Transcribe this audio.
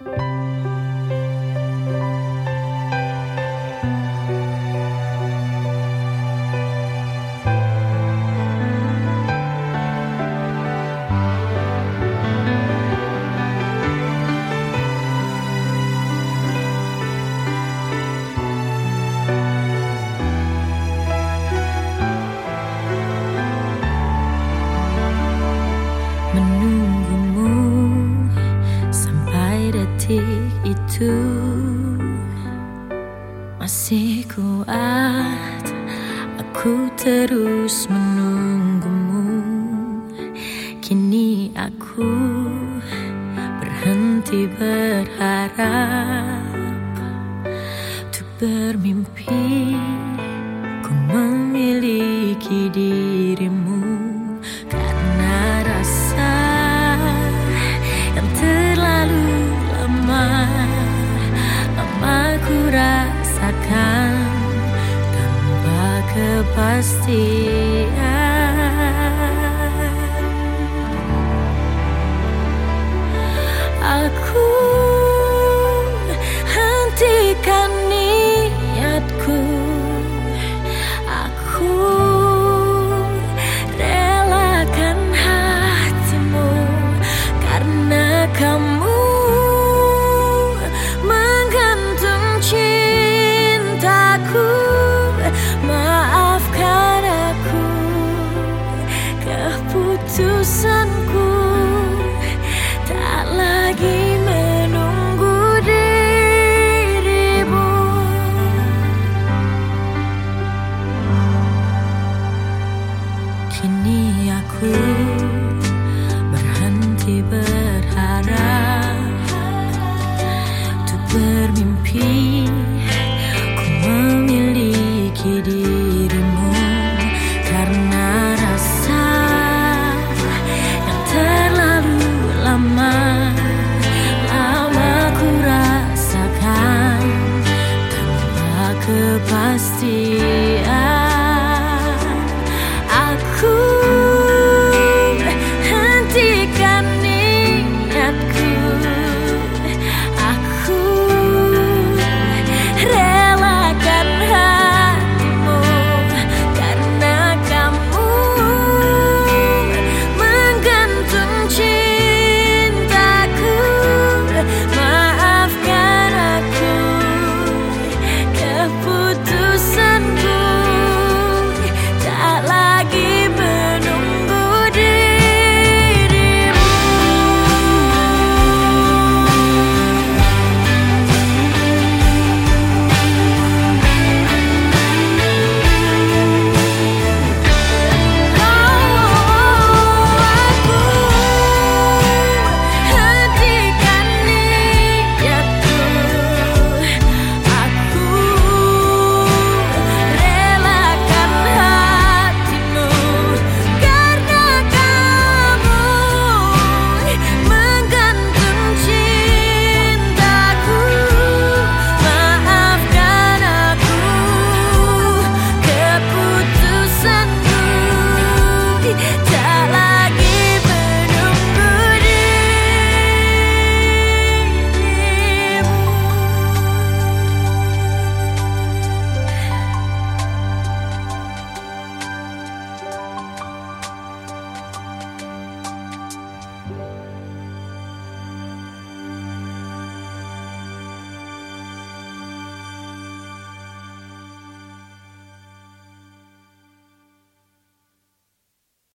menunggumu detik itu masih kuat. Aku terus menunggumu. Kini aku berhenti berharap untuk bermimpi kepastian Tusanku tak lagi menunggu dirimu. Kini aku berhenti berharap Untuk bermimpi ku memiliki diri. honesty.